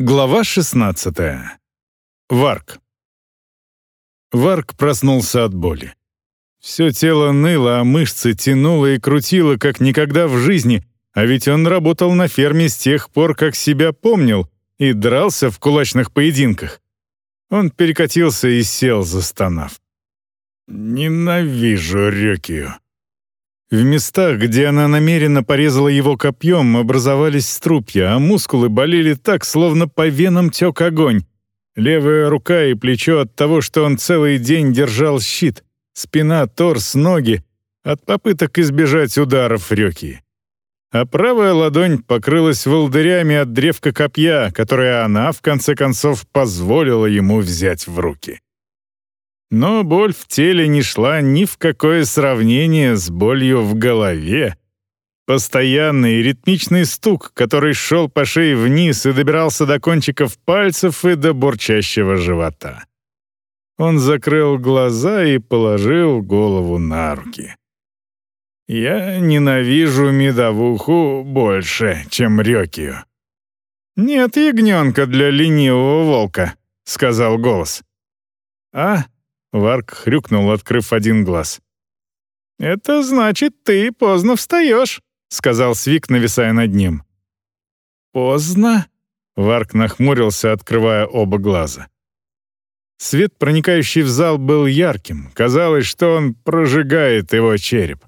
Глава 16. Варк. Варк проснулся от боли. Все тело ныло, а мышцы тянуло и крутило, как никогда в жизни, а ведь он работал на ферме с тех пор, как себя помнил, и дрался в кулачных поединках. Он перекатился и сел, застонав. «Ненавижу Рёкию». В местах, где она намеренно порезала его копьем, образовались струпья, а мускулы болели так, словно по венам тек огонь. Левая рука и плечо от того, что он целый день держал щит, спина, торс, ноги — от попыток избежать ударов Рёки. А правая ладонь покрылась волдырями от древка копья, которое она, в конце концов, позволила ему взять в руки. Но боль в теле не шла ни в какое сравнение с болью в голове. Постоянный ритмичный стук, который шел по шее вниз и добирался до кончиков пальцев и до бурчащего живота. Он закрыл глаза и положил голову на руки. «Я ненавижу медовуху больше, чем рёкию». «Нет ягненка для ленивого волка», — сказал голос. «А?» Варк хрюкнул, открыв один глаз. «Это значит, ты поздно встаешь», — сказал Свик, нависая над ним. «Поздно?» — Варк нахмурился, открывая оба глаза. Свет, проникающий в зал, был ярким. Казалось, что он прожигает его череп.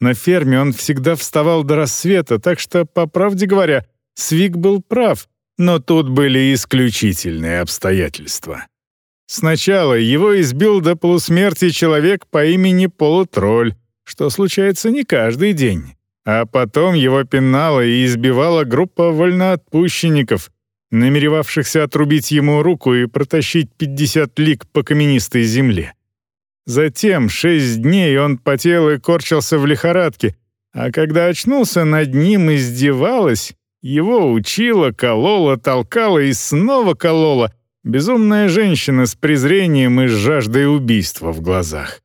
На ферме он всегда вставал до рассвета, так что, по правде говоря, Свик был прав, но тут были исключительные обстоятельства. Сначала его избил до полусмерти человек по имени Полутроль, что случается не каждый день. А потом его пинала и избивала группа вольноотпущенников, намеревавшихся отрубить ему руку и протащить 50 лик по каменистой земле. Затем шесть дней он потел и корчился в лихорадке, а когда очнулся, над ним издевалась, его учила, колола, толкала и снова колола — Безумная женщина с презрением и жаждой убийства в глазах.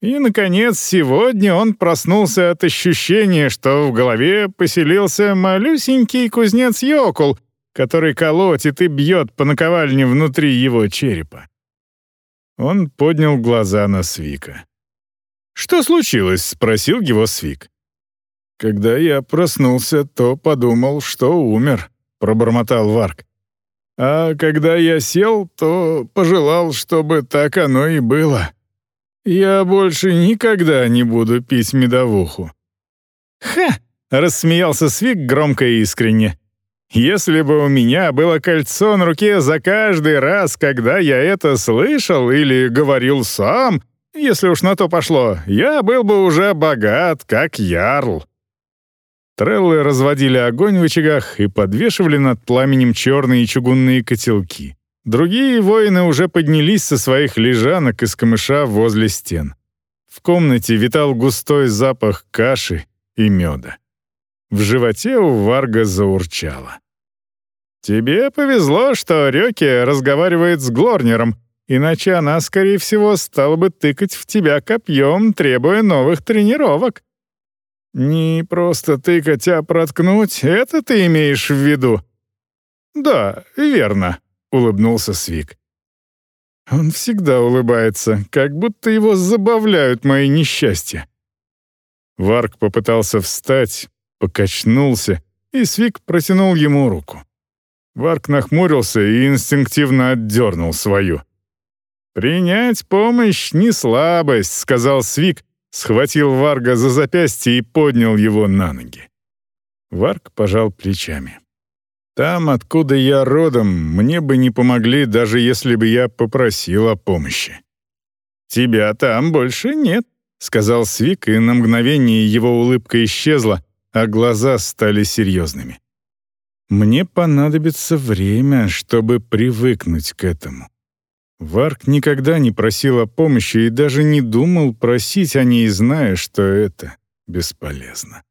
И, наконец, сегодня он проснулся от ощущения, что в голове поселился малюсенький кузнец Йокул, который колотит и бьет по наковальне внутри его черепа. Он поднял глаза на Свика. «Что случилось?» — спросил его Свик. «Когда я проснулся, то подумал, что умер», — пробормотал Варк. А когда я сел, то пожелал, чтобы так оно и было. Я больше никогда не буду пить медовуху». «Ха!» — рассмеялся Свик громко и искренне. «Если бы у меня было кольцо на руке за каждый раз, когда я это слышал или говорил сам, если уж на то пошло, я был бы уже богат, как ярл». Треллы разводили огонь в очагах и подвешивали над пламенем черные чугунные котелки. Другие воины уже поднялись со своих лежанок из камыша возле стен. В комнате витал густой запах каши и меда. В животе у Варга заурчало. «Тебе повезло, что Рёки разговаривает с Глорнером, иначе она, скорее всего, стала бы тыкать в тебя копьем, требуя новых тренировок», «Не просто тыкать, а проткнуть — это ты имеешь в виду?» «Да, верно», — улыбнулся Свик. «Он всегда улыбается, как будто его забавляют мои несчастья». Варк попытался встать, покачнулся, и Свик протянул ему руку. Варк нахмурился и инстинктивно отдернул свою. «Принять помощь — не слабость», — сказал Свик, схватил Варга за запястье и поднял его на ноги. Варг пожал плечами. «Там, откуда я родом, мне бы не помогли, даже если бы я попросил о помощи». «Тебя там больше нет», — сказал Свик, и на мгновение его улыбка исчезла, а глаза стали серьезными. «Мне понадобится время, чтобы привыкнуть к этому. Варк никогда не просил о помощи и даже не думал просить о ней, зная, что это бесполезно.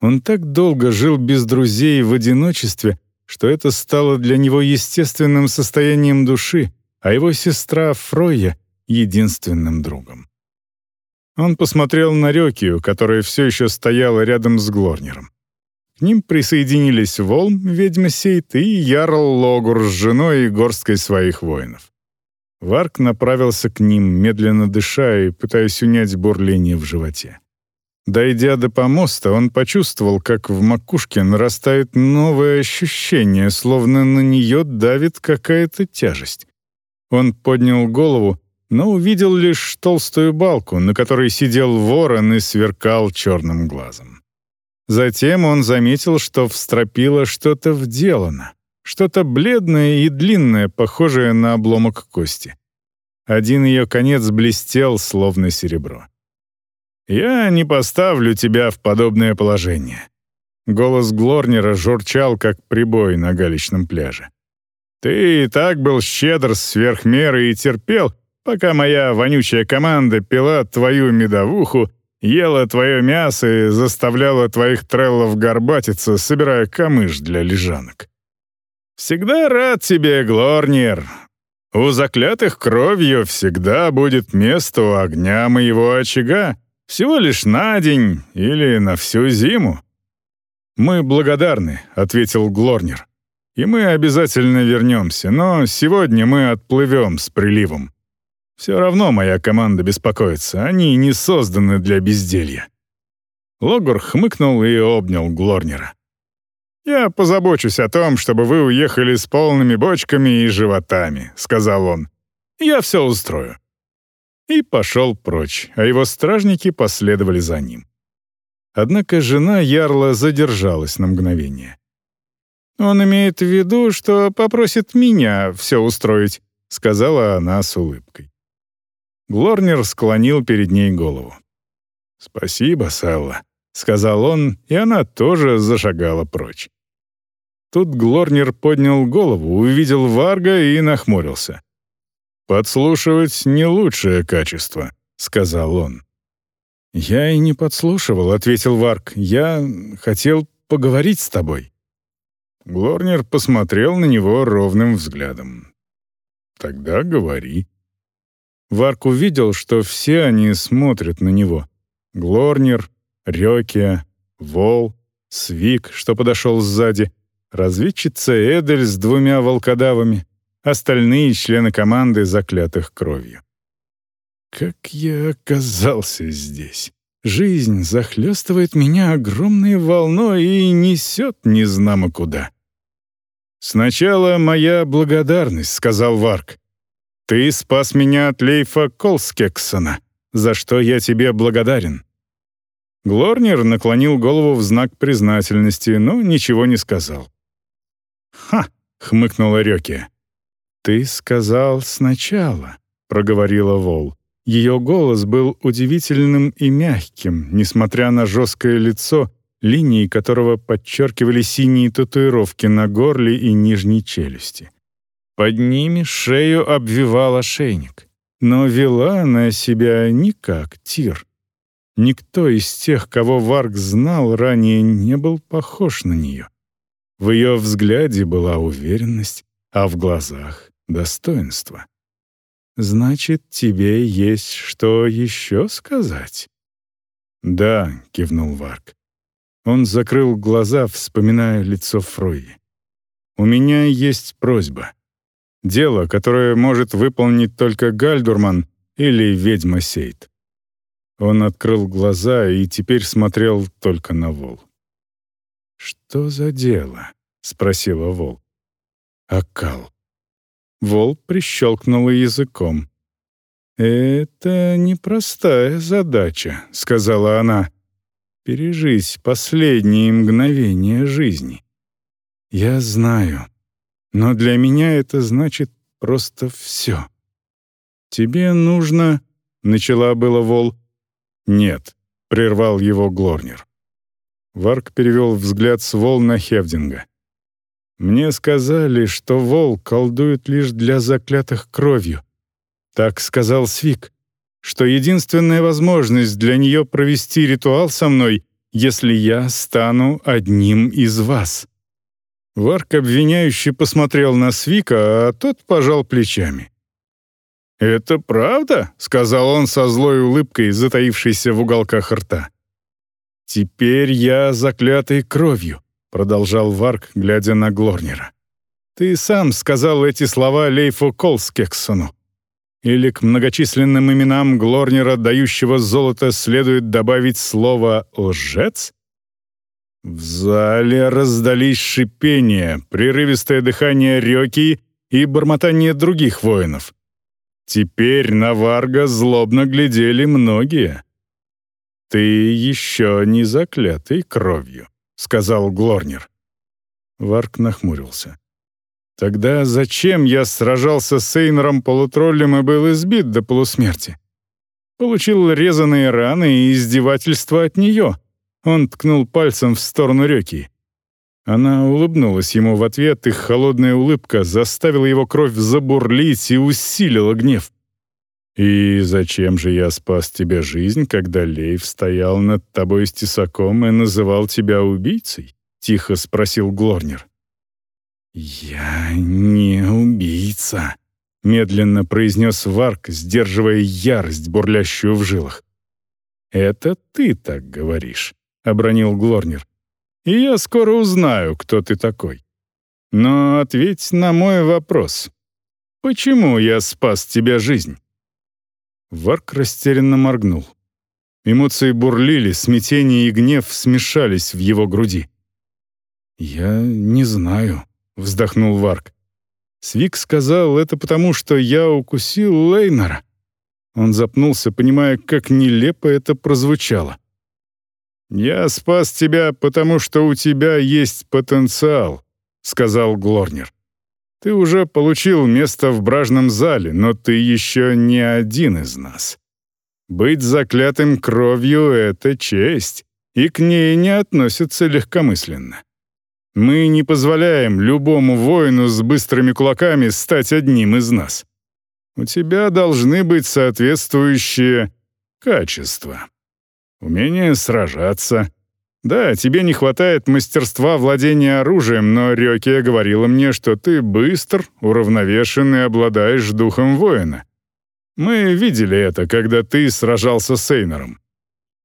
Он так долго жил без друзей в одиночестве, что это стало для него естественным состоянием души, а его сестра Фройя — единственным другом. Он посмотрел на Рёкию, которая все еще стояла рядом с Глорнером. К К ним присоединились Волм, ведьма Сейт, и Ярл Логур с женой и горсткой своих воинов. Варк направился к ним, медленно дыша и пытаясь унять бурление в животе. Дойдя до помоста, он почувствовал, как в макушке нарастает новое ощущение, словно на нее давит какая-то тяжесть. Он поднял голову, но увидел лишь толстую балку, на которой сидел ворон и сверкал черным глазом. Затем он заметил, что в стропила что-то вделано, что-то бледное и длинное, похожее на обломок кости. Один ее конец блестел, словно серебро. «Я не поставлю тебя в подобное положение». Голос Глорнера журчал, как прибой на галечном пляже. «Ты и так был щедр сверх меры и терпел, пока моя вонючая команда пила твою медовуху ела твое мясо и заставляла твоих треллов горбатиться, собирая камыш для лежанок. Всегда рад тебе, Глорнир. У заклятых кровью всегда будет место у огня моего очага, всего лишь на день или на всю зиму. «Мы благодарны», — ответил Глорнир. «И мы обязательно вернемся, но сегодня мы отплывем с приливом. Все равно моя команда беспокоится, они не созданы для безделья». Логур хмыкнул и обнял Глорнера. «Я позабочусь о том, чтобы вы уехали с полными бочками и животами», — сказал он. «Я все устрою». И пошел прочь, а его стражники последовали за ним. Однако жена Ярла задержалась на мгновение. «Он имеет в виду, что попросит меня все устроить», — сказала она с улыбкой. Глорнер склонил перед ней голову. «Спасибо, Селла», — сказал он, и она тоже зашагала прочь. Тут Глорнер поднял голову, увидел Варга и нахмурился. «Подслушивать — не лучшее качество», — сказал он. «Я и не подслушивал», — ответил Варг. «Я хотел поговорить с тобой». Глорнер посмотрел на него ровным взглядом. «Тогда говори», Варк увидел, что все они смотрят на него. Глорнер, Рёкия, Вол, Свик, что подошел сзади, разведчица Эдель с двумя волкодавами, остальные члены команды, заклятых кровью. Как я оказался здесь? Жизнь захлестывает меня огромной волной и несет незнамо куда. «Сначала моя благодарность», — сказал Варк. Ты спас меня от Лейфа Колскексона, за что я тебе благодарен». Глорнер наклонил голову в знак признательности, но ничего не сказал. «Ха!» — хмыкнула Рёки. «Ты сказал сначала», — проговорила Вол. Ее голос был удивительным и мягким, несмотря на жесткое лицо, линии которого подчеркивали синие татуировки на горле и нижней челюсти. Под ними шею обвивал ошейник. Но вела она себя не как Тир. Никто из тех, кого Варг знал ранее, не был похож на нее. В ее взгляде была уверенность, а в глазах — достоинство. «Значит, тебе есть что еще сказать?» «Да», — кивнул Варг. Он закрыл глаза, вспоминая лицо Фройи. «У меня есть просьба. Дело, которое может выполнить только Гальдурман или ведьма Сейт. Он открыл глаза и теперь смотрел только на Вол. «Что за дело?» — спросила Вол. «Акал». Вол прищелкнула языком. «Это непростая задача», — сказала она. «Пережить последние мгновения жизни». «Я знаю», но для меня это значит просто все. «Тебе нужно...» — начала было Вол. «Нет», — прервал его Глорнер. Варк перевел взгляд с Вол на Хевдинга. «Мне сказали, что Вол колдует лишь для заклятых кровью. Так сказал Свик, что единственная возможность для нее провести ритуал со мной, если я стану одним из вас». Варк обвиняюще посмотрел на Свика, а тот пожал плечами. «Это правда?» — сказал он со злой улыбкой, затаившейся в уголках рта. «Теперь я заклятый кровью», — продолжал Варк, глядя на Глорнера. «Ты сам сказал эти слова Лейфу Колскексону. Или к многочисленным именам Глорнера, дающего золото, следует добавить слово «лжец»?» В зале раздались шипения, прерывистое дыхание Рёки и бормотание других воинов. Теперь на Варга злобно глядели многие. «Ты еще не заклятый кровью», — сказал Глорнер. Варг нахмурился. «Тогда зачем я сражался с Эйнером полутроллем и был избит до полусмерти? Получил резаные раны и издевательства от нее». Он ткнул пальцем в сторону реки. Она улыбнулась ему в ответ, и холодная улыбка заставила его кровь забурлить и усилила гнев. «И зачем же я спас тебе жизнь, когда Лейв стоял над тобой с тесаком и называл тебя убийцей?» — тихо спросил Глорнер. «Я не убийца», — медленно произнес Варк, сдерживая ярость, бурлящую в жилах. «Это ты так говоришь», — обронил Глорнер. «И я скоро узнаю, кто ты такой. Но ответь на мой вопрос. Почему я спас тебе жизнь?» Варк растерянно моргнул. Эмоции бурлили, смятение и гнев смешались в его груди. «Я не знаю», — вздохнул Варк. «Свик сказал это потому, что я укусил Лейнера». Он запнулся, понимая, как нелепо это прозвучало. «Я спас тебя, потому что у тебя есть потенциал», — сказал Глорнер. Ты уже получил место в бражном зале, но ты еще не один из нас. Быть заклятым кровью — это честь, и к ней не относятся легкомысленно. Мы не позволяем любому воину с быстрыми кулаками стать одним из нас. У тебя должны быть соответствующие качества. Умение сражаться, да, тебе не хватает мастерства владения оружием, но Рёкия говорила мне, что ты быстр, уравновешен и обладаешь духом воина. Мы видели это, когда ты сражался с Эйнером.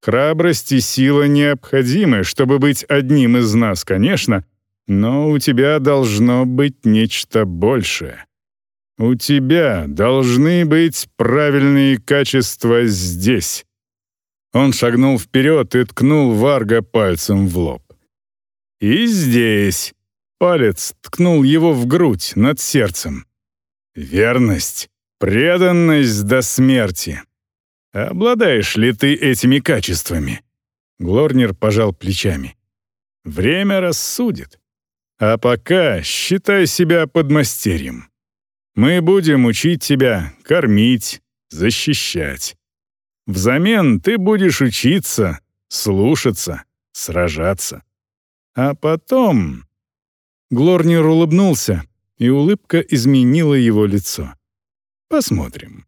Храбрость и сила необходимы, чтобы быть одним из нас, конечно, но у тебя должно быть нечто большее. У тебя должны быть правильные качества здесь. Он шагнул вперед и ткнул Варга пальцем в лоб. «И здесь!» Палец ткнул его в грудь над сердцем. «Верность, преданность до смерти. Обладаешь ли ты этими качествами?» Глорнер пожал плечами. «Время рассудит. А пока считай себя подмастерьем. Мы будем учить тебя, кормить, защищать. Взамен ты будешь учиться, слушаться, сражаться. А потом...» Глорнер улыбнулся, и улыбка изменила его лицо. «Посмотрим».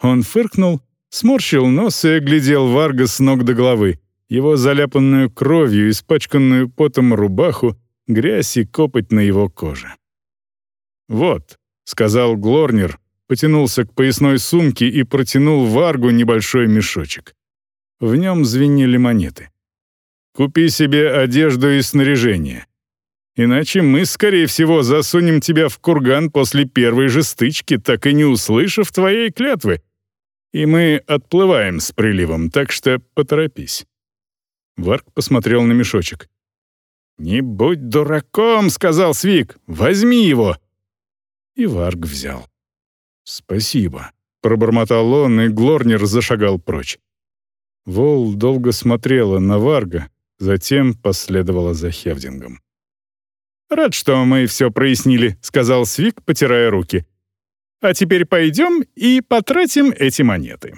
Он фыркнул, сморщил нос и оглядел Варга с ног до головы, его заляпанную кровью, испачканную потом рубаху, грязь и копоть на его коже. «Вот», — сказал Глорнер, потянулся к поясной сумке и протянул Варгу небольшой мешочек. В нем звенели монеты. «Купи себе одежду и снаряжение. Иначе мы, скорее всего, засунем тебя в курган после первой же стычки, так и не услышав твоей клятвы. И мы отплываем с приливом, так что поторопись». Варг посмотрел на мешочек. «Не будь дураком», — сказал Свик, — «возьми его». И Варг взял. «Спасибо», — пробормотал он, и Глорнер зашагал прочь. Вол долго смотрела на Варга, затем последовала за Хевдингом. «Рад, что мы все прояснили», — сказал Свик, потирая руки. «А теперь пойдем и потратим эти монеты».